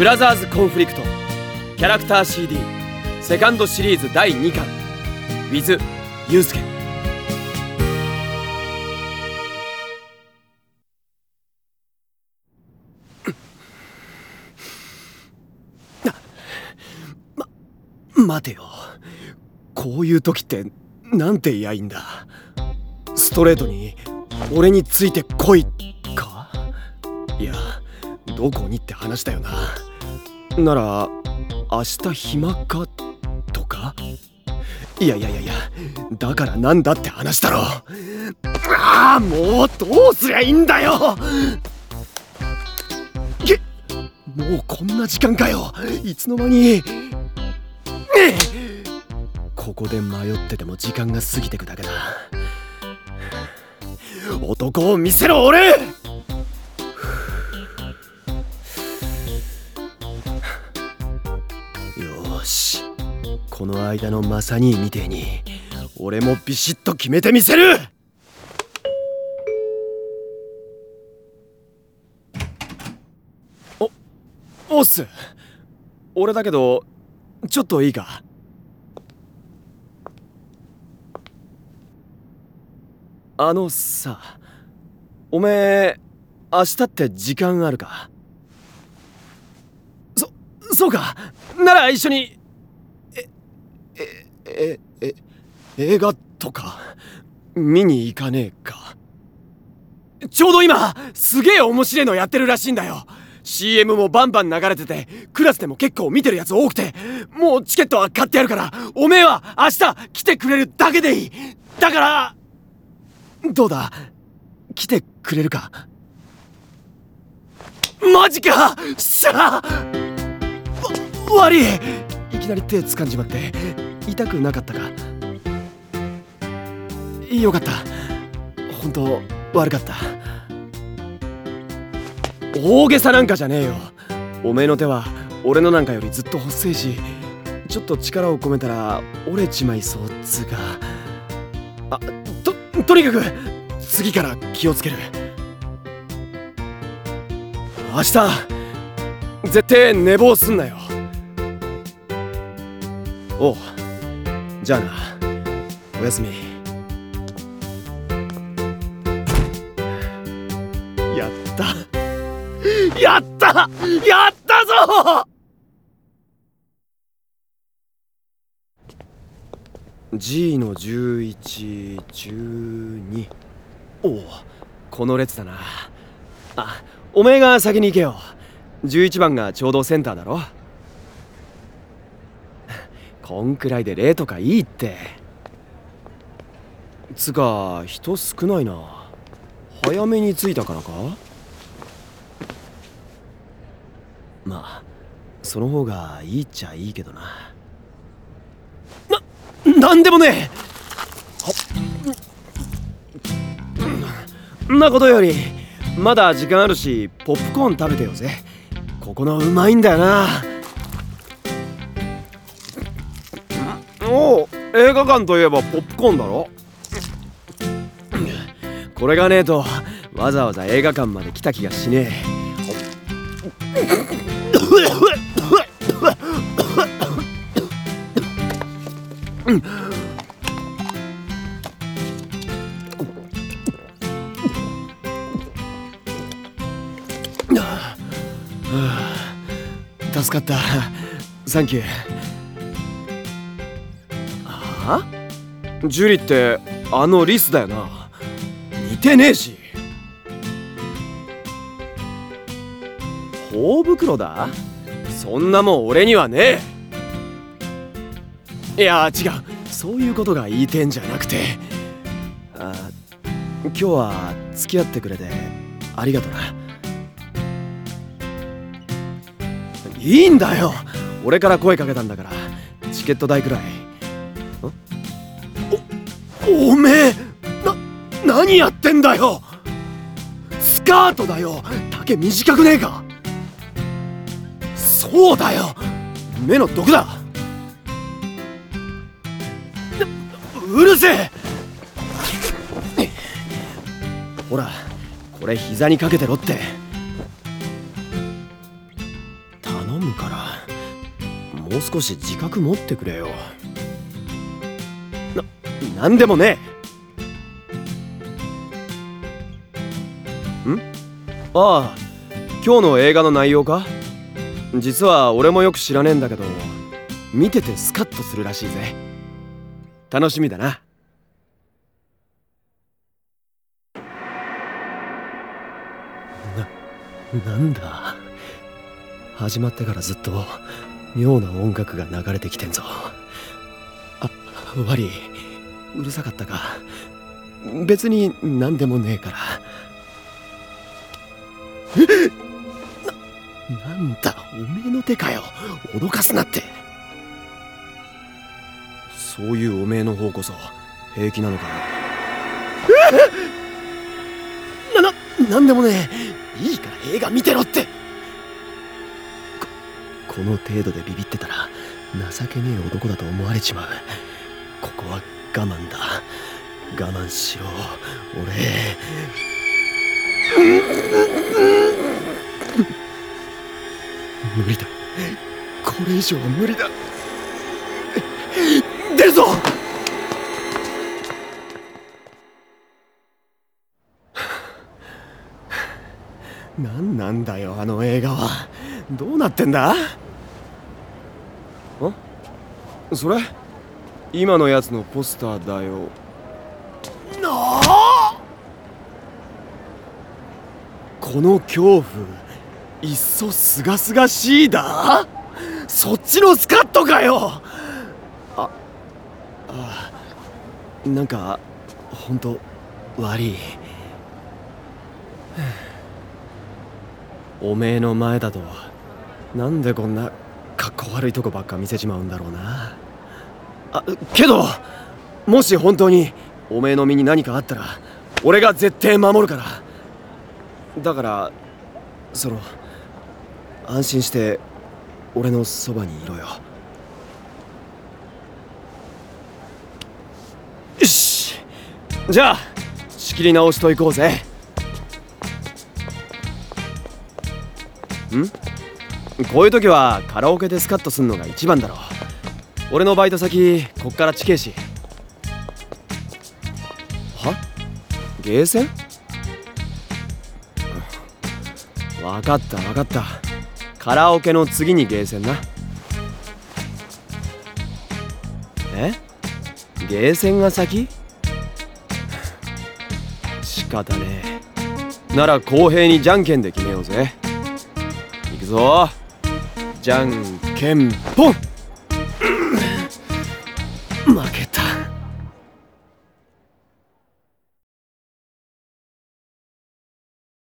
ブラザーズコンフリクト。キャラクター CD セカンドシリーズ第2巻。with ユうスケ。待てよ。こういう時ってなんて言やいいんだ。ストレートに俺についてこいか？いやどこにって話だよな。なら明日暇か？とか？いやいやいやいやだからなんだって話だろ。ああもうどうすりゃいいんだよ！げもうこんな時間かよ！いつの間に？ここで迷ってても時間が過ぎてくだけだ。男を見せろ俺！よし。この間のマサニーみてえに俺もビシッと決めてみせる。おおっす俺だけどちょっといいか？あのさおめえ明日って時間あるか？そうか。なら一緒に。ええええ映画とか？見に行かねえか？ちょうど今すげえ面白いのやってるらしいんだよ。CM もバンバン流れててクラスでも結構見てるやつ多くてもうチケットは買ってやるからおめえは明日来てくれるだけでいい。だからどうだ？来てくれるか？マジか！しゃわ悪いいきなり手掴んじまって痛くなかったか。よかった。本当悪かった。大げさなんかじゃねえよ。おめえの手は俺のなんかよりずっと細いしちょっと力を込めたら折れちまいそうっつうか。あととにかく次から気をつける。明日絶対寝坊すんなよ。おう。じゃあな。おやすみ。やった。やった。やったぞ！G の1112おおこの列だな。あおめえが先に行けよ。11番がちょうどセンターだろ。こんくらいで礼とかいいって。つか人少ないな。早めに着いたからか？まあその方がいいっちゃいいけどな。ななんでもねえ！んなことよりまだ時間あるしポップコーン食べてよぜ。ここのうまいんだよな。お映画館といえばポップコーンだろ？これがねえとわざわざ映画館まで来た気がしねえ。助かった。サンキュー。ジュリってあのリスだよな。似てねえし。頬袋だ？そんなもん俺にはねえ。いや違う。そういうことが言いてんじゃなくて。あ今日は付き合ってくれてありがとな。いいんだよ。俺から声かけたんだから。チケット代くらい。おめえな何やってんだよ。スカートだよ。丈短くねえか。そうだよ。目の毒だ。うるせえ。ほらこれ膝にかけてろって。頼むからもう少し自覚持ってくれよ。なんでもね。えん？ああ今日の映画の内容か？実は俺もよく知らねえんだけど見ててスカッとするらしいぜ。楽しみだな。ななんだ？始まってからずっと妙な音楽が流れてきてんぞ。あ悪いうるさかったか。別に何でもねえから。ななんだおめえの手かよ。脅かすなって。そういうおめえの方こそ平気なのかなななんでもねえ。いいから映画見てろって。ここの程度でビビってたら情けねえ男だと思われちまう。ここは我慢だ。我慢しろ俺。無理だ。これ以上は無理だ。出るぞ！何なんだよあの映画は。どうなってんだ？んそれ？今のやつのポスターだよ。なあ？この恐怖いっそすがすがしいだ？そっちのスカッとかよ！ああなんかほんと悪い。おめえの前だとなんでこんなかっこ悪いとこばっか見せちまうんだろうなあけどもし本当におめえの身に何かあったら俺が絶対守るから。だからその安心して俺のそばにいろよ。よし。じゃあ仕切り直しといこうぜ。ん？こういう時はカラオケでスカッとすんのが一番だろう。俺のバイト先こっから地形市は？ゲーセン？分かった分かった。カラオケの次にゲーセンな。え？ゲーセンが先？仕方ねえ。なら公平にじゃんけんで決めようぜ。いくぞ。じゃんけんぽん。